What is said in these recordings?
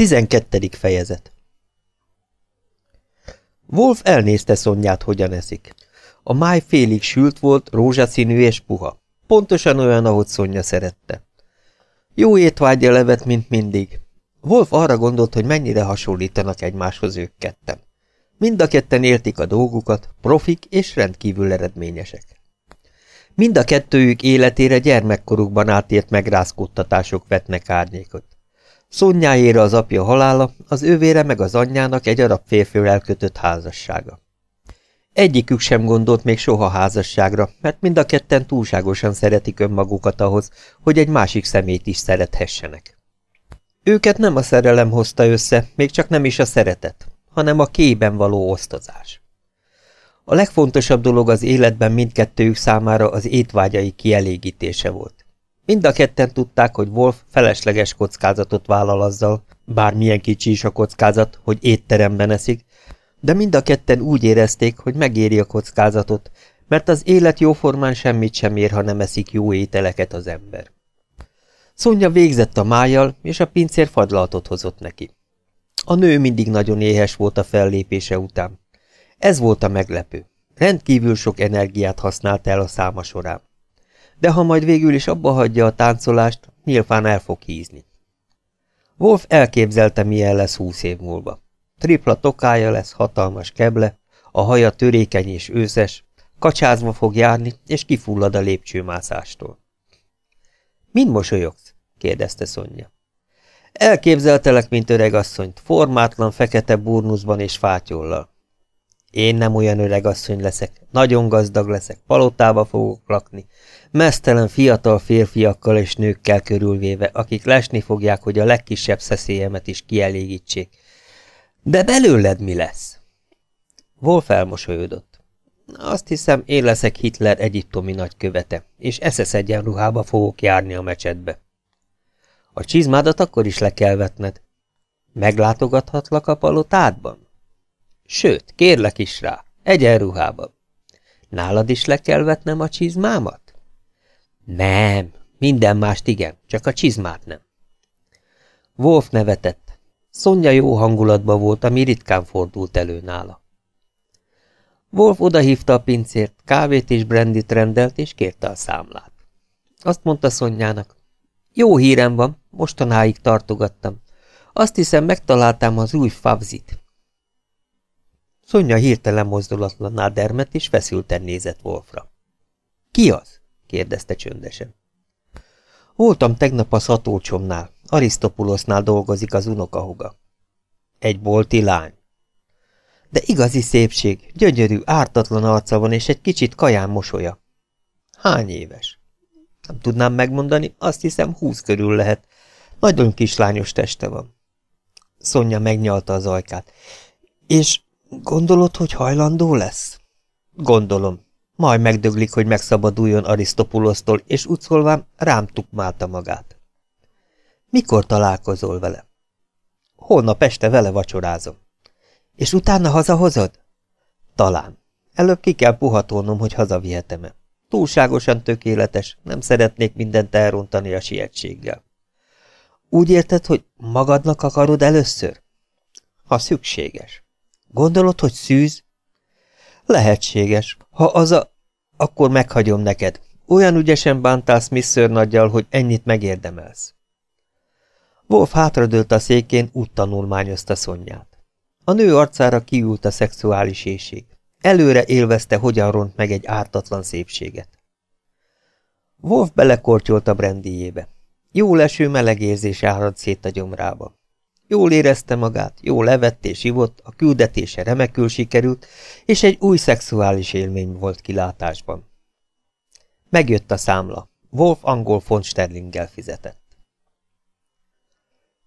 12. fejezet Wolf elnézte Szonyát, hogyan eszik. A máj félig sült volt, rózsaszínű és puha. Pontosan olyan, ahogy Szonya szerette. Jó étvágya levet, mint mindig. Wolf arra gondolt, hogy mennyire hasonlítanak egymáshoz ők ketten. Mind a ketten értik a dolgukat, profik és rendkívül eredményesek. Mind a kettőjük életére gyermekkorukban átért megrázkódtatások vetnek árnyékot. Szonyájére az apja halála, az ővére meg az anyjának egy arab férfivel kötött házassága. Egyikük sem gondolt még soha házasságra, mert mind a ketten túlságosan szeretik önmagukat ahhoz, hogy egy másik szemét is szerethessenek. Őket nem a szerelem hozta össze, még csak nem is a szeretet, hanem a kében való osztozás. A legfontosabb dolog az életben mindkettőjük számára az étvágyai kielégítése volt. Mind a ketten tudták, hogy Wolf felesleges kockázatot vállal azzal, bármilyen kicsi is a kockázat, hogy étteremben eszik, de mind a ketten úgy érezték, hogy megéri a kockázatot, mert az élet jóformán semmit sem ér, ha nem eszik jó ételeket az ember. Szonya végzett a májjal, és a pincér fadlaltot hozott neki. A nő mindig nagyon éhes volt a fellépése után. Ez volt a meglepő. Rendkívül sok energiát használt el a száma során de ha majd végül is abba hagyja a táncolást, nyilván el fog hízni. Wolf elképzelte, milyen lesz húsz év múlva. Tripla tokája lesz, hatalmas keble, a haja törékeny és őszes, kacsázva fog járni, és kifullad a lépcsőmászástól. – Mind mosolyogsz? – kérdezte Szonya. Elképzeltelek, mint öregasszonyt, formátlan fekete burnuszban és fátyollal. Én nem olyan öregasszony leszek, nagyon gazdag leszek, palotába fogok lakni, mesztelen fiatal férfiakkal és nőkkel körülvéve, akik lesni fogják, hogy a legkisebb szeszélyemet is kielégítsék. De belőled mi lesz? Wolf elmosolyodott. Azt hiszem, én leszek Hitler egyiptomi nagykövete, és eszesz egyenruhába fogok járni a mecsetbe. A csizmádat akkor is le kell vetned. Meglátogathatlak a palotádban? Sőt, kérlek is rá, egyenruhába. Nálad is le kell vetnem a csizmámat? Nem, minden mást igen, csak a csizmát nem. Wolf nevetett. Szonya jó hangulatban volt, ami ritkán fordult elő nála. Wolf odahívta a pincért, kávét és brandit rendelt, és kérte a számlát. Azt mondta Szonyának, jó hírem van, mostanáig tartogattam. Azt hiszem, megtaláltam az új favzit. Szonya hirtelen mozdulatlan dermet, és feszülten nézett Wolfra. Ki az? Kérdezte csöndesen. Voltam tegnap a szatócsomnál, Arisztopulosznál dolgozik az unokahuga. Egy bolti lány. De igazi szépség, gyönyörű, ártatlan arca van, és egy kicsit kaján mosolya. Hány éves? Nem tudnám megmondani, azt hiszem húsz körül lehet. Nagyon kislányos teste van. Szonya megnyalta az ajkát. És gondolod, hogy hajlandó lesz? Gondolom, majd megdöglik, hogy megszabaduljon Arisztopulosztól, és úgy rám tukmálta magát. Mikor találkozol vele? Holnap este vele vacsorázom. És utána hazahozod? Talán. Előbb ki kell puhatolnom, hogy hazavihetem-e. Túlságosan tökéletes, nem szeretnék mindent elrontani a sietséggel. Úgy érted, hogy magadnak akarod először? Ha szükséges. Gondolod, hogy szűz? Lehetséges. Ha az a... Akkor meghagyom neked. Olyan ügyesen bántál Smith nagyjal, hogy ennyit megérdemelsz. Wolf hátradőlt a székén, úgy tanulmányozta szonyját. A nő arcára kiült a szexuális éjség. Előre élvezte, hogyan ront meg egy ártatlan szépséget. Wolf belekortyolt a brandijébe. Jó leső meleg érzés árad szét a gyomrába. Jól érezte magát, jól levett és ivott, a küldetése remekül sikerült, és egy új szexuális élmény volt kilátásban. Megjött a számla. Wolf angol font sterlinggel fizetett.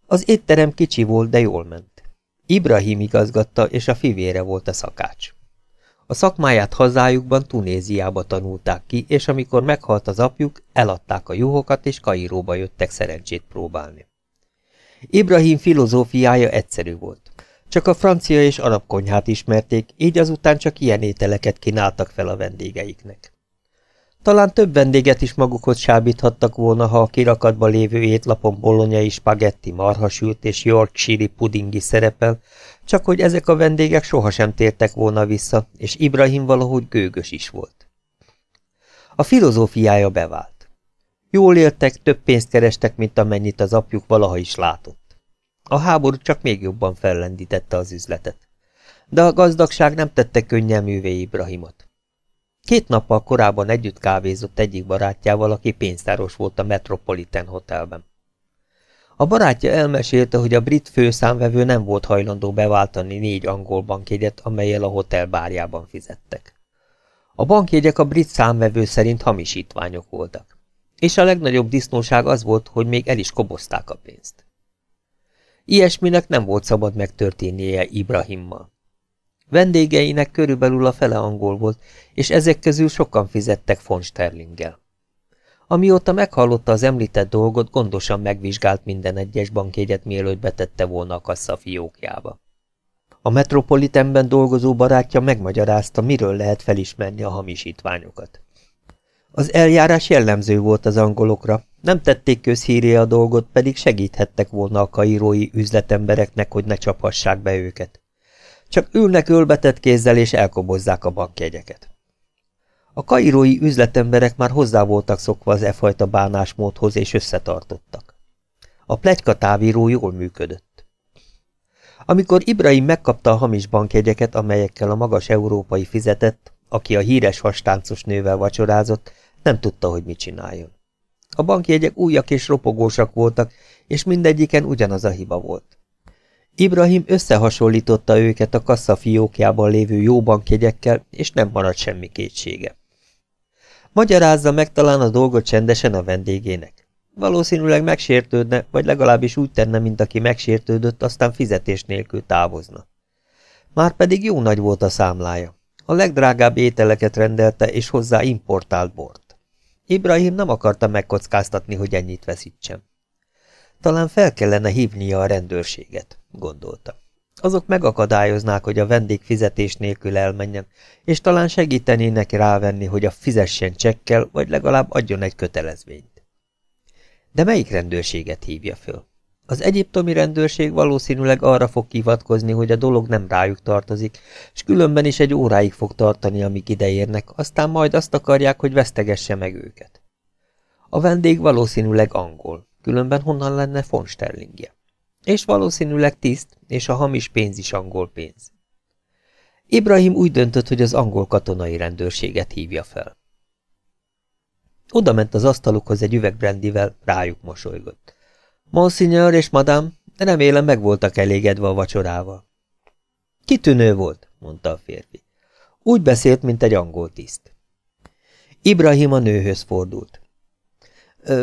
Az étterem kicsi volt, de jól ment. Ibrahim igazgatta, és a fivére volt a szakács. A szakmáját hazájukban Tunéziába tanulták ki, és amikor meghalt az apjuk, eladták a juhokat, és Kairóba jöttek szerencsét próbálni. Ibrahim filozófiája egyszerű volt. Csak a francia és arab konyhát ismerték, így azután csak ilyen ételeket kínáltak fel a vendégeiknek. Talán több vendéget is magukhoz sábíthattak volna, ha a kirakatba lévő étlapon bolonyai spagetti, marhasült és Yorkshire pudingi szerepel, csak hogy ezek a vendégek sohasem tértek volna vissza, és Ibrahim valahogy gőgös is volt. A filozófiája bevált. Jól éltek, több pénzt kerestek, mint amennyit az apjuk valaha is látott. A háború csak még jobban fellendítette az üzletet. De a gazdagság nem tette könnyelművé Ibrahimot. Két nappal korábban együtt kávézott egyik barátjával, aki pénztáros volt a Metropolitan Hotelben. A barátja elmesélte, hogy a brit főszámvevő nem volt hajlandó beváltani négy angol bankjegyet, amelyel a hotel bárjában fizettek. A bankjegyek a brit számvevő szerint hamisítványok voltak. És a legnagyobb disznóság az volt, hogy még el is kobozták a pénzt. Ilyesminek nem volt szabad megtörténnie Ibrahimmal. Vendégeinek körülbelül a fele angol volt, és ezek közül sokan fizettek von Sterlinggel. Amióta meghallotta az említett dolgot, gondosan megvizsgált minden egyes bankjegyet, mielőtt betette volna a kassa fiókjába. A Metropolitanben dolgozó barátja megmagyarázta, miről lehet felismerni a hamisítványokat. Az eljárás jellemző volt az angolokra, nem tették közhíré a dolgot, pedig segíthettek volna a kairói üzletembereknek, hogy ne csaphassák be őket. Csak ülnek ölbetett kézzel és elkobozzák a bankjegyeket. A kairói üzletemberek már hozzá voltak szokva az e fajta bánásmódhoz és összetartottak. A plegyka távíró jól működött. Amikor Ibrahim megkapta a hamis bankjegyeket, amelyekkel a magas európai fizetett, aki a híres hastáncos nővel vacsorázott, nem tudta, hogy mit csináljon. A bankjegyek újak és ropogósak voltak, és mindegyiken ugyanaz a hiba volt. Ibrahim összehasonlította őket a kassa fiókjában lévő jó bankjegyekkel, és nem maradt semmi kétsége. Magyarázza meg talán a dolgot csendesen a vendégének. Valószínűleg megsértődne, vagy legalábbis úgy tenne, mint aki megsértődött, aztán fizetés nélkül távozna. Márpedig jó nagy volt a számlája. A legdrágább ételeket rendelte, és hozzá importált bort. Ibrahim nem akarta megkockáztatni, hogy ennyit veszítsen. Talán fel kellene hívnia a rendőrséget, gondolta. Azok megakadályoznák, hogy a vendég fizetés nélkül elmenjen, és talán segítenének rávenni, hogy a fizessen csekkel, vagy legalább adjon egy kötelezvényt. De melyik rendőrséget hívja föl? Az egyiptomi rendőrség valószínűleg arra fog hivatkozni, hogy a dolog nem rájuk tartozik, és különben is egy óráig fog tartani, amíg ideérnek, aztán majd azt akarják, hogy vesztegesse meg őket. A vendég valószínűleg angol, különben honnan lenne von Sterlingje. És valószínűleg tiszt, és a hamis pénz is angol pénz. Ibrahim úgy döntött, hogy az angol katonai rendőrséget hívja fel. Oda ment az asztalukhoz egy üveg brandivel, rájuk mosolygott. Monsignor és madame, remélem meg voltak elégedve a vacsorával. Kitűnő volt, mondta a férfi. Úgy beszélt, mint egy angol tiszt. Ibrahim a nőhöz fordult.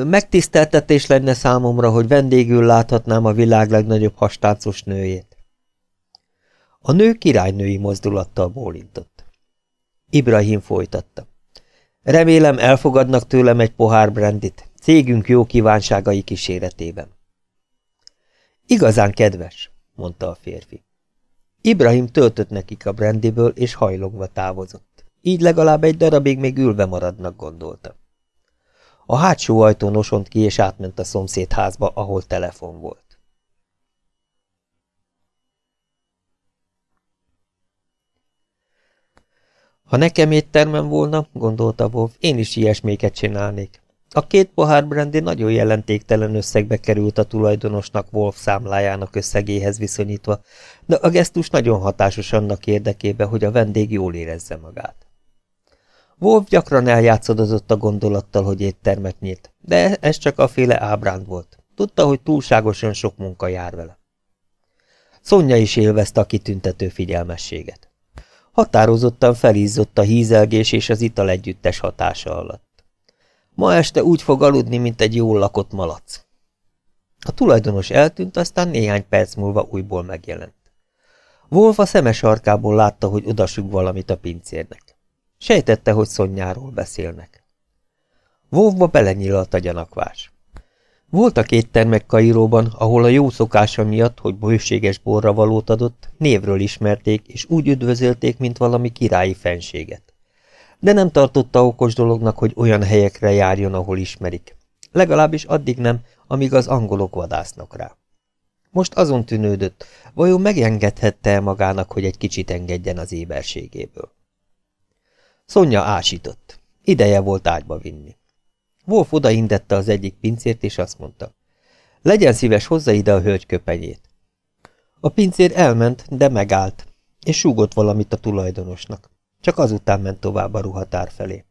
Megtiszteltetés lenne számomra, hogy vendégül láthatnám a világ legnagyobb hastáncos nőjét. A nő királynői mozdulattal bólintott. Ibrahim folytatta. Remélem elfogadnak tőlem egy pohár brandit, cégünk jó kívánságai kíséretében. Igazán kedves, mondta a férfi. Ibrahim töltött nekik a brandiből, és hajlogva távozott. Így legalább egy darabig még ülve maradnak, gondolta. A hátsó ajtón osont ki, és átment a szomszéd házba, ahol telefon volt. Ha nekem éttermem volna, gondolta Wolf, én is ilyesméket csinálnék. A két pohár brandy nagyon jelentéktelen összegbe került a tulajdonosnak Wolf számlájának összegéhez viszonyítva, de a gesztus nagyon hatásos annak érdekében, hogy a vendég jól érezze magát. Wolf gyakran eljátszadozott a gondolattal, hogy éttermet nyílt, de ez csak a féle ábránd volt. Tudta, hogy túlságosan sok munka jár vele. Szonya is élvezte a kitüntető figyelmességet. Határozottan felizzott a hízelgés és az ital együttes hatása alatt. Ma este úgy fog aludni, mint egy jól lakott malac. A tulajdonos eltűnt, aztán néhány perc múlva újból megjelent. Wolf a szemes arkából látta, hogy odasug valamit a pincérnek. Sejtette, hogy Szonyáról beszélnek. Vóvba belenyílt a gyanakvás. Voltak éttermek Kairóban, ahol a jó szokása miatt, hogy bőséges borra valót adott, névről ismerték, és úgy üdvözölték, mint valami királyi fenséget. De nem tartotta okos dolognak, hogy olyan helyekre járjon, ahol ismerik. Legalábbis addig nem, amíg az angolok vadásznak rá. Most azon tűnődött, vajon megengedhette -e magának, hogy egy kicsit engedjen az éberségéből. Szonya ásított. Ideje volt ágyba vinni. Wolf odaindette az egyik pincért, és azt mondta. Legyen szíves, hozza ide a hölgy köpenyét. A pincér elment, de megállt, és súgott valamit a tulajdonosnak. Csak azután ment tovább a ruhatár felé.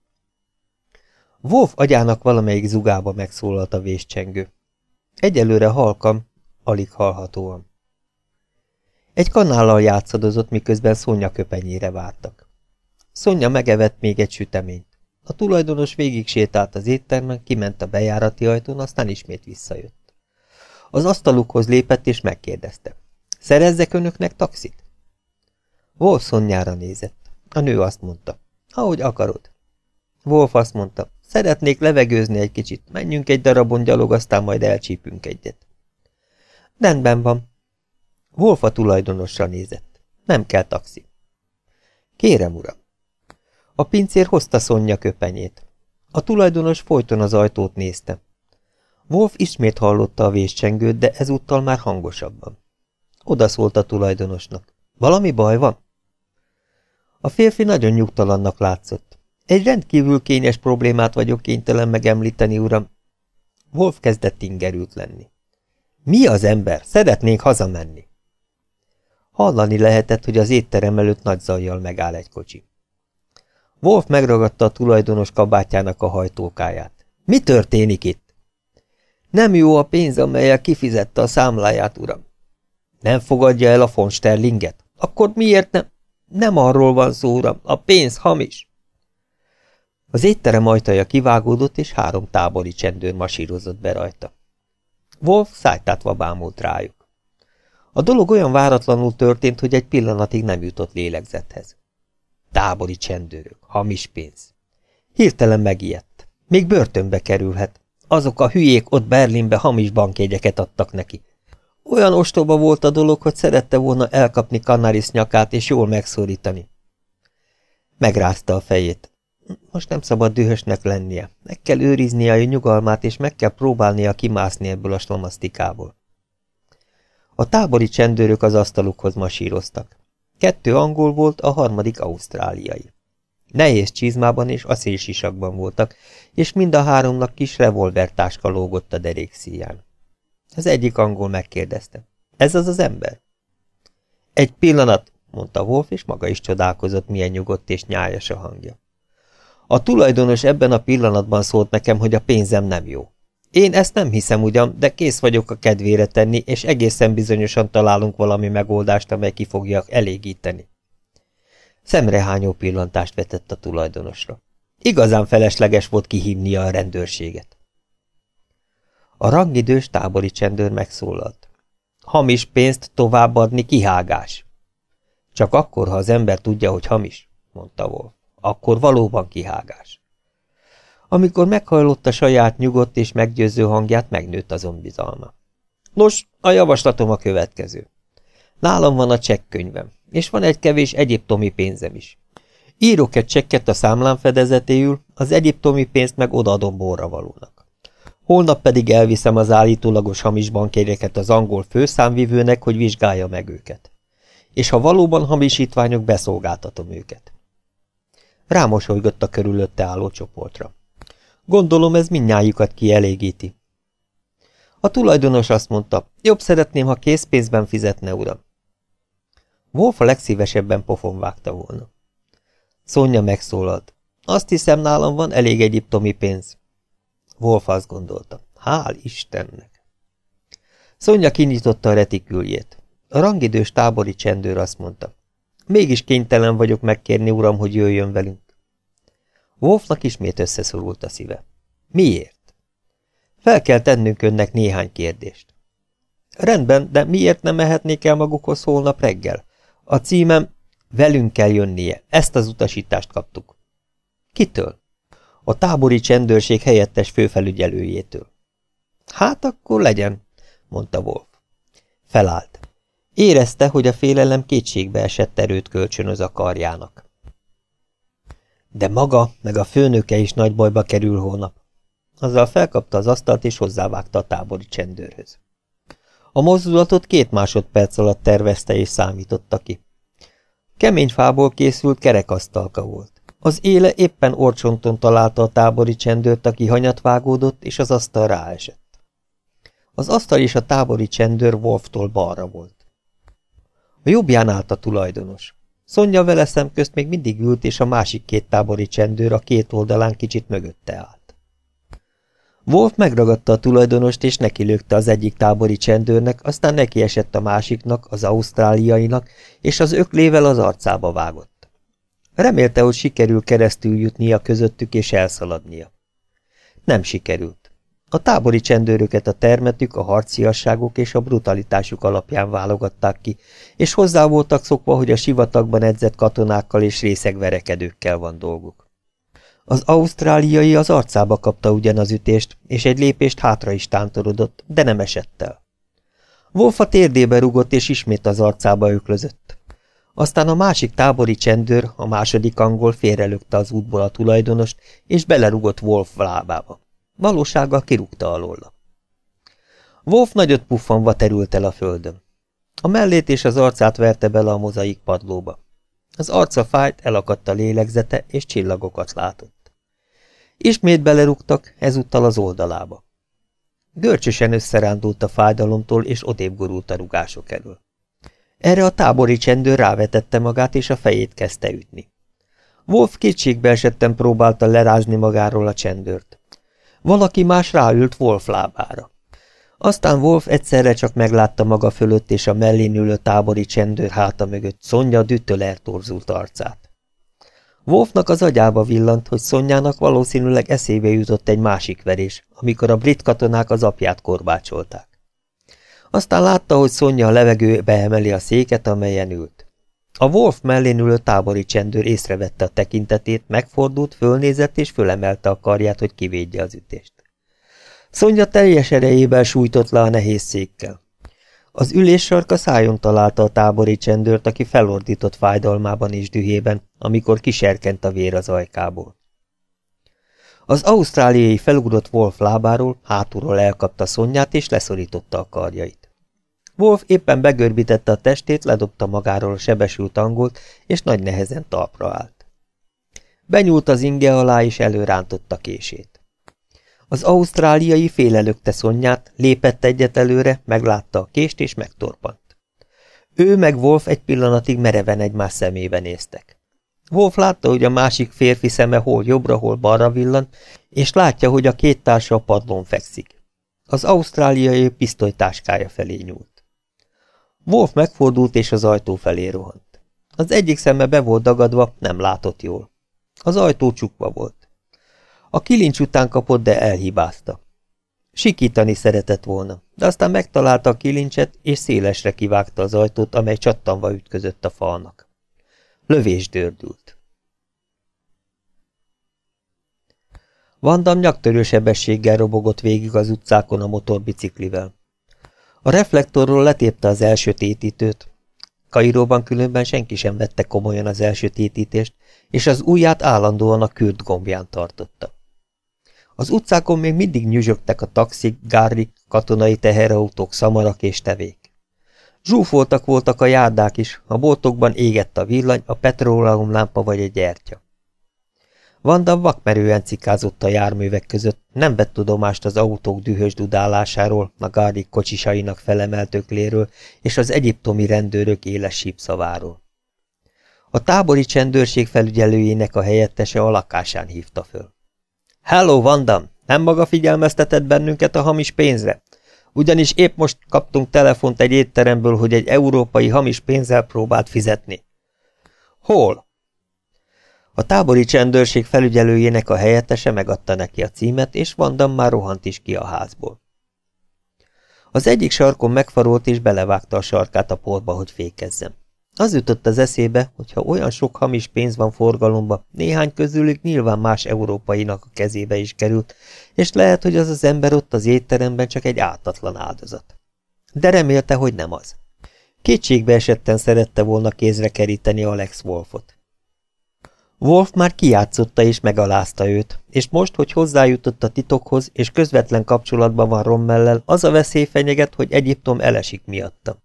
Wolf agyának valamelyik zugába megszólalt a véscsengő. Egyelőre halkam, alig hallhatóan. Egy kanállal játszadozott, miközben Szonya köpenyére vártak. Szonya megevett még egy süteményt. A tulajdonos végig sétált az éttermen, kiment a bejárati ajtón, aztán ismét visszajött. Az asztalukhoz lépett és megkérdezte. Szerezzek önöknek taxit? Wolf Szonyára nézett. A nő azt mondta. Ahogy akarod. Wolf azt mondta. Szeretnék levegőzni egy kicsit. Menjünk egy darabon gyalog, aztán majd elcsípünk egyet. Rendben van. Wolf a tulajdonosra nézett. Nem kell taxi. Kérem, uram. A pincér hozta Szonya köpenyét. A tulajdonos folyton az ajtót nézte. Wolf ismét hallotta a véscsengőt, de ezúttal már hangosabban. Oda szólt a tulajdonosnak. Valami baj van? A férfi nagyon nyugtalannak látszott. Egy rendkívül kényes problémát vagyok kénytelen megemlíteni, uram. Wolf kezdett ingerült lenni. Mi az ember? Szeretnénk hazamenni. Hallani lehetett, hogy az étterem előtt nagy zajjal megáll egy kocsi. Wolf megragadta a tulajdonos kabátjának a hajtókáját. Mi történik itt? Nem jó a pénz, amelyel kifizette a számláját, uram. Nem fogadja el a von Sterlinget? Akkor miért nem? Nem arról van szó, uram, a pénz hamis. Az étterem ajtaja kivágódott, és három tábori csendőr masírozott be rajta. Wolf szájtátva bámult rájuk. A dolog olyan váratlanul történt, hogy egy pillanatig nem jutott lélegzethez. Tábori csendőrök, hamis pénz. Hirtelen megijedt. Még börtönbe kerülhet. Azok a hülyék ott Berlinbe hamis bankjegyeket adtak neki. Olyan ostoba volt a dolog, hogy szerette volna elkapni Canaris nyakát és jól megszorítani. Megrázta a fejét. Most nem szabad dühösnek lennie. Meg kell őriznie a nyugalmát, és meg kell próbálnia kimászni ebből a slamasztikából. A tábori csendőrök az asztalukhoz masíroztak. Kettő angol volt, a harmadik ausztráliai. Nehéz csizmában és acélsisakban voltak, és mind a háromnak kis revolvertáska lógott a derék szíján. Az egyik angol megkérdezte. Ez az az ember? Egy pillanat, mondta Wolf, és maga is csodálkozott, milyen nyugodt és nyájas a hangja. A tulajdonos ebben a pillanatban szólt nekem, hogy a pénzem nem jó. Én ezt nem hiszem ugyan, de kész vagyok a kedvére tenni, és egészen bizonyosan találunk valami megoldást, amely ki fogja elégíteni. Szemrehányó pillantást vetett a tulajdonosra. Igazán felesleges volt kihívnia a rendőrséget. A rangidős tábori csendőr megszólalt. Hamis pénzt továbbadni kihágás. Csak akkor, ha az ember tudja, hogy hamis, mondta Wolf. Akkor valóban kihágás. Amikor meghajlott a saját nyugodt és meggyőző hangját, megnőtt azon bizalma. Nos, a javaslatom a következő. Nálam van a csekkönyvem, és van egy kevés egyiptomi pénzem is. Írok egy csekket a számlám fedezetéül, az egyiptomi pénzt meg odaadom borravalónak. Holnap pedig elviszem az állítólagos hamis bankjegyeket az angol főszámvivőnek, hogy vizsgálja meg őket. És ha valóban hamisítványok, beszolgáltatom őket. Rámosolygott a körülötte álló csoportra. Gondolom ez mindnyájukat kielégíti. A tulajdonos azt mondta, jobb szeretném, ha készpénzben fizetne, uram. Wolf a legszívesebben pofon vágta volna. Szonya megszólalt. Azt hiszem, nálam van elég egyiptomi pénz. Wolf azt gondolta. Hál' Istennek! Szonya kinyitotta a retiküljét. A rangidős tábori csendőr azt mondta. Mégis kénytelen vagyok megkérni, uram, hogy jöjjön velünk. Wolfnak ismét összeszorult a szíve. Miért? Fel kell tennünk önnek néhány kérdést. Rendben, de miért nem mehetnék el magukhoz holnap reggel? A címem velünk kell jönnie. Ezt az utasítást kaptuk. Kitől? A tábori csendőrség helyettes főfelügyelőjétől. Hát akkor legyen, mondta Wolf. Felállt. Érezte, hogy a félelem kétségbe esett erőt kölcsönöz a karjának. De maga, meg a főnöke is nagy bajba kerül hónap. Azzal felkapta az asztalt, és hozzávágta a tábori csendőrhöz. A mozdulatot két másodperc alatt tervezte és számította ki. Kemény fából készült kerekasztalka volt. Az éle éppen orcsonton találta a tábori csendőrt, aki hanyat vágódott, és az asztal ráesett. Az asztal és a tábori csendőr Wolftól balra volt. A jobbján állt a tulajdonos. Szonya vele szemközt még mindig ült, és a másik két tábori csendőr a két oldalán kicsit mögötte állt. Wolf megragadta a tulajdonost, és nekilőgte az egyik tábori csendőrnek, aztán neki esett a másiknak, az ausztráliainak, és az öklével az arcába vágott. Remélte, hogy sikerül keresztül jutnia közöttük és elszaladnia. Nem sikerült. A tábori csendőröket a termetük, a harciasságuk és a brutalitásuk alapján válogatták ki, és hozzá voltak szokva, hogy a sivatagban edzett katonákkal és részegverekedőkkel van dolguk. Az ausztráliai az arcába kapta ugyan az ütést, és egy lépést hátra is tántorodott, de nem esett el. Wolf a térdébe rugott, és ismét az arcába öklözött. Aztán a másik tábori csendőr, a második angol félrelökte az útból a tulajdonost, és belerugott Wolf lábába. Valósággal kirúgta alóla. Wolf nagyot puffanva terült el a földön. A mellét és az arcát verte bele a mozaik padlóba. Az arca fájt, elakadt a lélegzete, és csillagokat látott. Ismét belerúgtak, ezúttal az oldalába. Görcsösen összerándult a fájdalomtól, és odébb gurult a rugások elől. Erre a tábori csendőr rávetette magát, és a fejét kezdte ütni. Wolf kétségbe esetten próbálta lerázni magáról a csendőrt. Valaki más ráült Wolf lábára. Aztán Wolf egyszerre csak meglátta maga fölött és a mellén ülő tábori csendőr háta mögött Szonya düttől eltorzult arcát. Wolfnak az agyába villant, hogy Szonyának valószínűleg eszébe jutott egy másik verés, amikor a brit katonák az apját korbácsolták. Aztán látta, hogy Szonya a levegőbe emeli a széket, amelyen ült. A Wolf mellén ülő tábori csendőr észrevette a tekintetét, megfordult, fölnézett és fölemelte a karját, hogy kivédje az ütést. Szonya teljes erejével sújtott le a nehéz székkel. Az ülés sarka szájon találta a tábori csendőrt, aki felordított fájdalmában és dühében, amikor kiserkent a vér az ajkából. Az ausztráliai felugrott Wolf lábáról, hátulról elkapta szonyát és leszorította a karjait. Wolf éppen begörbítette a testét, ledobta magáról a sebesült angolt, és nagy nehezen talpra állt. Benyúlt az inge alá, és előrántotta kését. Az ausztráliai félelökte szonyát, lépett egyet előre, meglátta a kést és megtorpant. Ő meg Wolf egy pillanatig mereven egymás szemébe néztek. Wolf látta, hogy a másik férfi szeme hol jobbra, hol balra villan, és látja, hogy a két társa a padlón fekszik. Az ausztráliai pisztolytáskája felé nyúlt. Wolf megfordult és az ajtó felé rohant. Az egyik szeme be volt dagadva, nem látott jól. Az ajtó csukva volt. A kilincs után kapott, de elhibázta. Sikítani szeretett volna, de aztán megtalálta a kilincset, és szélesre kivágta az ajtót, amely csattanva ütközött a falnak. Lövés dördült. Vandam nyaktörő sebességgel robogott végig az utcákon a motorbiciklivel. A reflektorról letépte az első tétítőt. Kairóban különben senki sem vette komolyan az első tétítést, és az ujját állandóan a kürt gombján tartotta. Az utcákon még mindig nyüzsögtek a taxik, gárik, katonai teherautók, szamarak és tevék. Zsúfoltak voltak a járdák is, a boltokban égett a villany, a petróleumlámpa vagy egy gyertya. Vanda vakmerően cikázott a járművek között, nem vett tudomást az autók dühös dudálásáról, a gárik kocsisainak felemelt ökléről és az egyiptomi rendőrök éles sípszaváról. A tábori csendőrség felügyelőjének a helyettese a lakásán hívta föl. Hello, Vandam! Nem maga figyelmeztetett bennünket a hamis pénzre? Ugyanis épp most kaptunk telefont egy étteremből, hogy egy európai hamis pénzzel próbált fizetni. Hol? A tábori csendőrség felügyelőjének a helyettese megadta neki a címet, és Vandam már rohant is ki a házból. Az egyik sarkon megfarolt és belevágta a sarkát a porba, hogy fékezzem. Az jutott az eszébe, hogy ha olyan sok hamis pénz van forgalomba, néhány közülük nyilván más európainak a kezébe is került, és lehet, hogy az az ember ott az étteremben csak egy ártatlan áldozat. De remélte, hogy nem az. Kétségbe esetten szerette volna kézre keríteni Alex Wolfot. Wolf már kijátszotta és megalázta őt, és most, hogy hozzájutott a titokhoz, és közvetlen kapcsolatban van Rommellel, az a veszély fenyeget, hogy Egyiptom elesik miatta.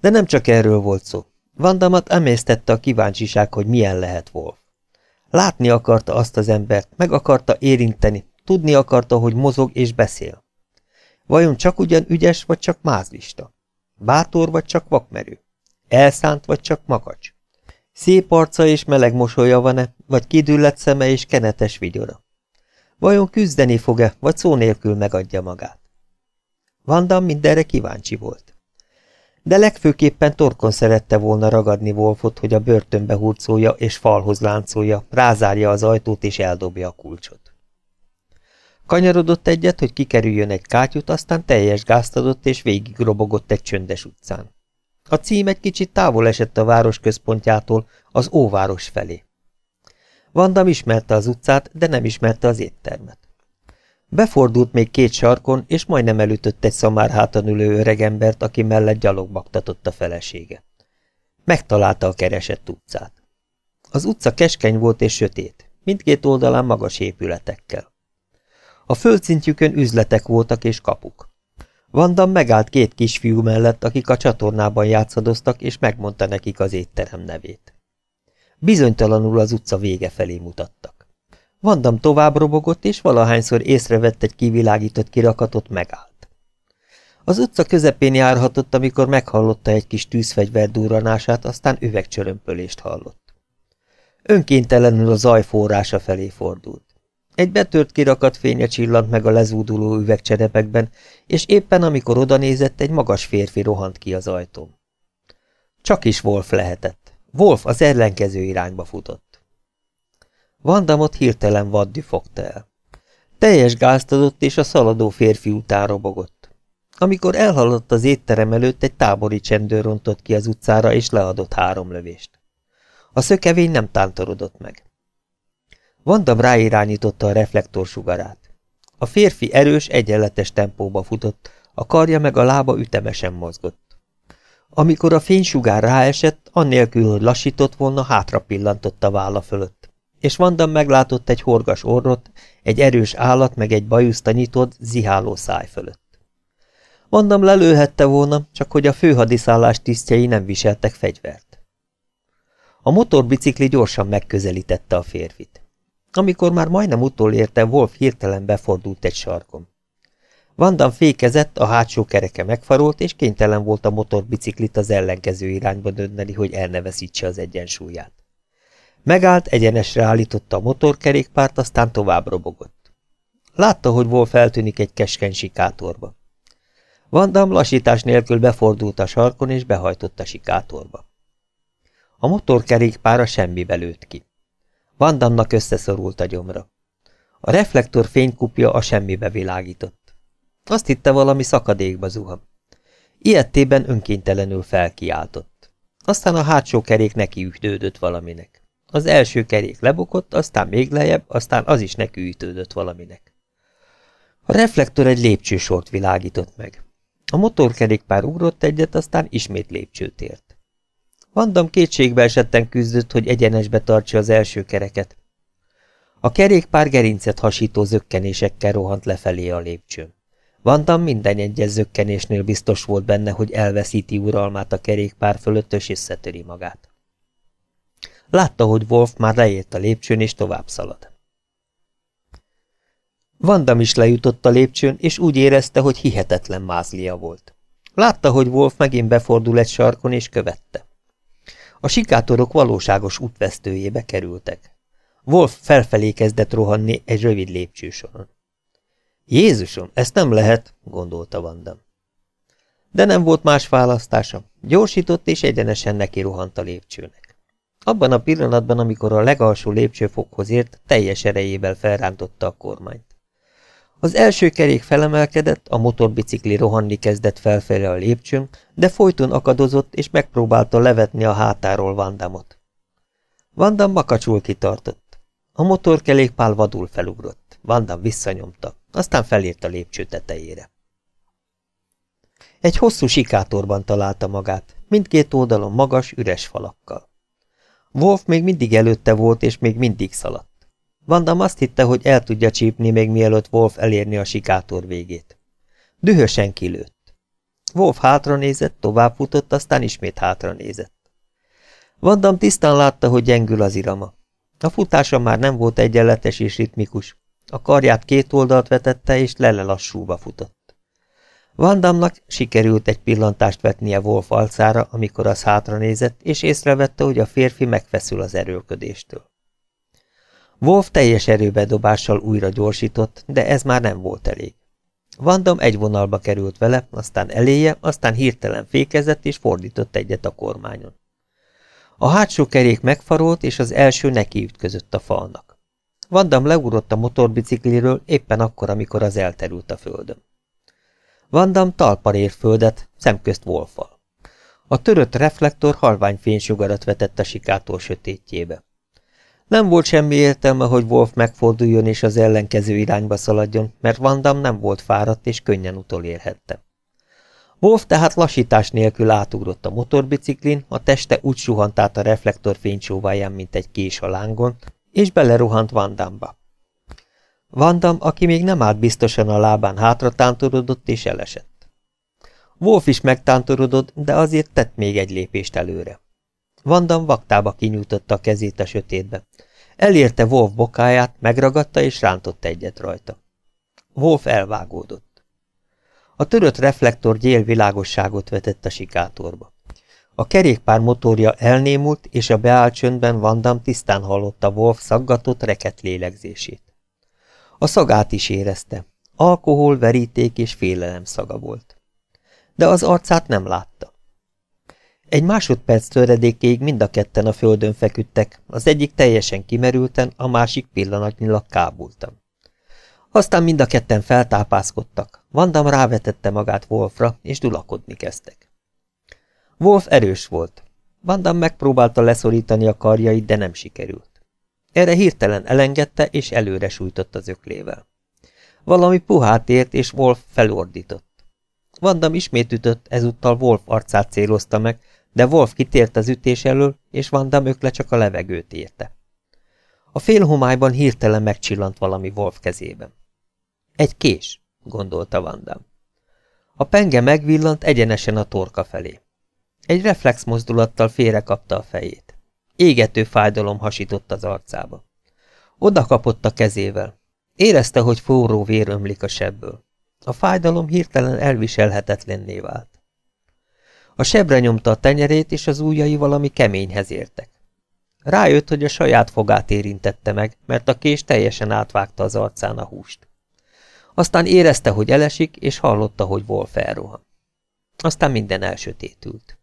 De nem csak erről volt szó. Vandamat emésztette a kíváncsiság, hogy milyen lehet Wolf. Látni akarta azt az embert, meg akarta érinteni, tudni akarta, hogy mozog és beszél. Vajon csak ugyan ügyes, vagy csak mázlista? Bátor, vagy csak vakmerő? Elszánt, vagy csak makacs? Szép arca és meleg mosolya van-e, vagy kidüllett szeme és kenetes vigyora? Vajon küzdeni fog-e, vagy szó nélkül megadja magát? Vandam mindenre kíváncsi volt. De legfőképpen torkon szerette volna ragadni Wolfot, hogy a börtönbe hurcolja és falhoz láncolja, rázárja az ajtót és eldobja a kulcsot. Kanyarodott egyet, hogy kikerüljön egy kátyút, aztán teljes gázt adott és végig robogott egy csöndes utcán. A cím egy kicsit távol esett a város központjától, az óváros felé. Vandam ismerte az utcát, de nem ismerte az éttermet. Befordult még két sarkon, és majdnem elütött egy szamár hátan ülő öregembert, aki mellett gyalogbaktatott a felesége. Megtalálta a keresett utcát. Az utca keskeny volt és sötét, mindkét oldalán magas épületekkel. A földszintjükön üzletek voltak és kapuk. Vandam megállt két kisfiú mellett, akik a csatornában játszadoztak, és megmondta nekik az étterem nevét. Bizonytalanul az utca vége felé mutattak. Vandam tovább robogott, és valahányszor észrevett egy kivilágított kirakatot, megállt. Az utca közepén járhatott, amikor meghallotta egy kis tűzfegyver durranását, aztán üvegcsörömpölést hallott. Önkéntelenül a zaj forrása felé fordult. Egy betört kirakat fénye csillant meg a lezúduló üvegcserepekben, és éppen amikor odanézett, egy magas férfi rohant ki az ajtón. Csak is Wolf lehetett. Wolf az ellenkező irányba futott. Vandamot hirtelen vaddű fogta el. Teljes gázt adott, és a szaladó férfi után robogott. Amikor elhaladt az étterem előtt, egy tábori csendőr rontott ki az utcára, és leadott három lövést. A szökevény nem tántorodott meg. Vandam ráirányította a reflektor sugarát. A férfi erős, egyenletes tempóba futott, a karja meg a lába ütemesen mozgott. Amikor a fénysugár ráesett, annélkül, hogy lassított volna, hátra pillantott a válla fölött. És Vandam meglátott egy horgas orrot, egy erős állat meg egy bajuszta nyitott, ziháló száj fölött. Vandam lelőhette volna, csak hogy a főhadiszállás tisztjei nem viseltek fegyvert. A motorbicikli gyorsan megközelítette a férfit. Amikor már majdnem utolérte, Wolf hirtelen befordult egy sarkon. Vandam fékezett, a hátsó kereke megfarolt, és kénytelen volt a motorbiciklit az ellenkező irányba dönteni, hogy elneveszítse az egyensúlyát. Megállt, egyenesre állította a motorkerékpárt, aztán tovább robogott. Látta, hogy Wolf eltűnik egy keskeny sikátorba. Vandam lassítás nélkül befordult a sarkon, és behajtott a sikátorba. A motorkerékpára semmibe lőtt ki. Vandamnak összeszorult a gyomra. A reflektor fénykupja a semmibe világított. Azt hitte valami szakadékba zuhan. Ilyettében önkéntelenül felkiáltott. Aztán a hátsó kerék neki ütődött valaminek. Az első kerék lebukott, aztán még lejjebb, aztán az is neki ütődött valaminek. A reflektor egy lépcsősort világított meg. A motorkerékpár ugrott egyet, aztán ismét lépcsőt ért. Vandam kétségbe esetten küzdött, hogy egyenesbe tartsa az első kereket. A kerékpár gerincet hasító zökkenésekkel rohant lefelé a lépcsőn. Vandam minden egyes zökkenésnél biztos volt benne, hogy elveszíti uralmát a kerékpár fölött, és összetöri magát. Látta, hogy Wolf már leért a lépcsőn, és tovább szalad. Vandam is lejutott a lépcsőn, és úgy érezte, hogy hihetetlen mázlia volt. Látta, hogy Wolf megint befordul egy sarkon, és követte. A sikátorok valóságos útvesztőjébe kerültek. Wolf felfelé kezdett rohanni egy rövid lépcsősoron. Jézusom, ezt nem lehet, gondolta Vandam. De nem volt más választása. Gyorsított és egyenesen neki rohant a lépcsőnek. Abban a pillanatban, amikor a legalsó lépcsőfokhoz ért, teljes erejével felrántotta a kormányt. Az első kerék felemelkedett, a motorbicikli rohanni kezdett felfelé a lépcsőn, de folyton akadozott, és megpróbálta levetni a hátáról Vandamot. Vandam makacsul kitartott. A motorkelékpál vadul felugrott. Vandam visszanyomta, aztán felért a lépcső tetejére. Egy hosszú sikátorban találta magát, mindkét oldalon magas, üres falakkal. Wolf még mindig előtte volt, és még mindig szaladt. Vandam azt hitte, hogy el tudja csípni, még mielőtt Wolf elérni a sikátor végét. Dühösen kilőtt. Wolf hátra nézett, tovább futott, aztán ismét hátra nézett. Vandam tisztán látta, hogy gyengül az irama. A futása már nem volt egyenletes és ritmikus. A karját két oldalt vetette, és lele lassúba futott. Vandamnak sikerült egy pillantást vetnie Wolf alcára, amikor az hátra nézett, és észrevette, hogy a férfi megfeszül az erőlködéstől. Wolf teljes erőbedobással újra gyorsított, de ez már nem volt elég. Vandam egy vonalba került vele, aztán eléje, aztán hirtelen fékezett és fordított egyet a kormányon. A hátsó kerék megfarolt, és az első neki ütközött a falnak. Vandam leugrott a motorbicikliről éppen akkor, amikor az elterült a földön. Vandam talpar ér földet, szemközt Wolffal. A törött reflektor halvány fénysugarat vetett a sikátor sötétjébe. Nem volt semmi értelme, hogy Wolf megforduljon és az ellenkező irányba szaladjon, mert Vandam nem volt fáradt és könnyen utolérhette. Wolf tehát lassítás nélkül átugrott a motorbiciklin, a teste úgy suhant át a reflektor fénycsóváján, mint egy kés a lángon, és beleruhant Vandamba. Vandam, aki még nem állt biztosan a lábán, hátra tántorodott és elesett. Wolf is megtántorodott, de azért tett még egy lépést előre. Vandam vaktába kinyújtotta a kezét a sötétbe. Elérte Wolf bokáját, megragadta és rántott egyet rajta. Wolf elvágódott. A törött reflektor gyél világosságot vetett a sikátorba. A kerékpár motorja elnémult, és a beállt csöndben Vandam tisztán hallotta Wolf szaggatott reket lélegzését. A szagát is érezte. Alkohol, veríték és félelem szaga volt. De az arcát nem látta. Egy másodperc töredékéig mind a ketten a földön feküdtek, az egyik teljesen kimerülten, a másik pillanatnyilag kábultan. Aztán mind a ketten feltápászkodtak. Vandam rávetette magát Wolfra, és dulakodni kezdtek. Wolf erős volt. Vandam megpróbálta leszorítani a karjait, de nem sikerült. Erre hirtelen elengedte, és előre sújtott az öklével. Valami puhát ért, és Wolf felordított. Vandam ismét ütött, ezúttal Wolf arcát célozta meg, de Wolf kitért az ütés elől, és Vandam ökle csak a levegőt érte. A félhomályban hirtelen megcsillant valami Wolf kezében. Egy kés, gondolta Vandam. A penge megvillant egyenesen a torka felé. Egy reflex mozdulattal félrekapta a fejét. Égető fájdalom hasított az arcába. Oda kapott a kezével. Érezte, hogy forró vér ömlik a sebből. A fájdalom hirtelen elviselhetetlenné vált. A sebre nyomta a tenyerét, és az ujjai valami keményhez értek. Rájött, hogy a saját fogát érintette meg, mert a kés teljesen átvágta az arcán a húst. Aztán érezte, hogy elesik, és hallotta, hogy Wolf elrohan. Aztán minden elsötétült.